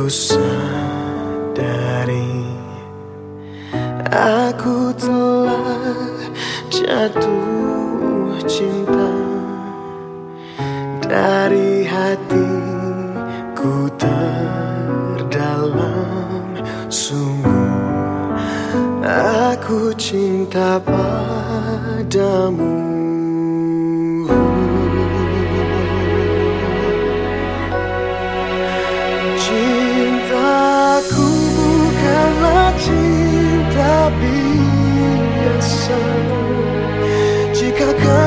Ku sadari Aku telah jatuh cinta Dari hatiku terdalam. Sungguh aku cinta padamu. 近く